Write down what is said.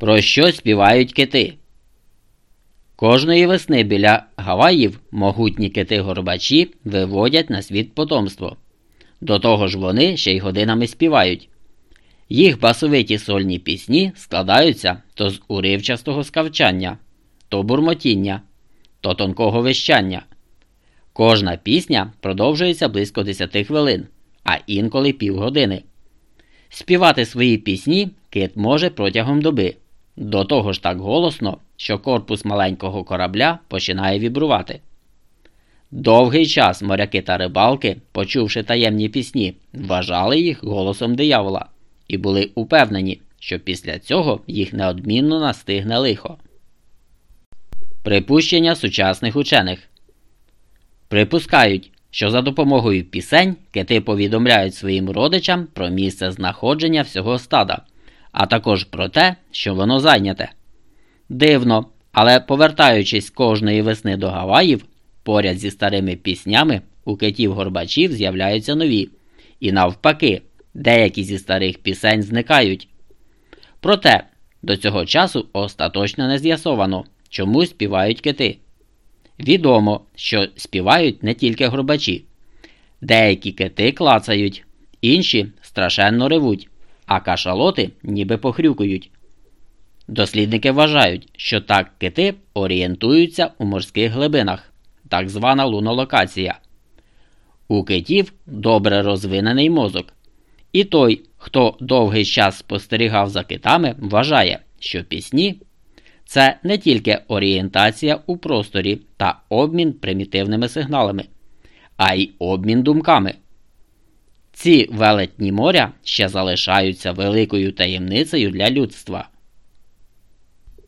Про що співають кити? Кожної весни біля Гаваїв могутні кити горбачі виводять на світ потомство. До того ж вони ще й годинами співають. Їх басовиті сольні пісні складаються то з уривчастого скавчання, то бурмотіння, то тонкого вищання. Кожна пісня продовжується близько 10 хвилин, а інколи півгодини. Співати свої пісні кит може протягом доби. До того ж так голосно, що корпус маленького корабля починає вібрувати. Довгий час моряки та рибалки, почувши таємні пісні, вважали їх голосом диявола і були упевнені, що після цього їх неодмінно настигне лихо. Припущення сучасних учених припускають, що за допомогою пісень кити повідомляють своїм родичам про місце знаходження всього стада, а також про те, що воно зайняте. Дивно, але повертаючись кожної весни до Гаваїв, поряд зі старими піснями у китів горбачів з'являються нові, і навпаки, деякі зі старих пісень зникають. Проте до цього часу остаточно не з'ясовано, чому співають кити. Відомо, що співають не тільки горбачі. Деякі кити клацають, інші страшенно ревуть, а кашалоти ніби похрюкують. Дослідники вважають, що так кити орієнтуються у морських глибинах, так звана лунолокація. У китів добре розвинений мозок. І той, хто довгий час спостерігав за китами, вважає, що пісні це не тільки орієнтація у просторі та обмін примітивними сигналами, а й обмін думками. Ці велетні моря ще залишаються великою таємницею для людства.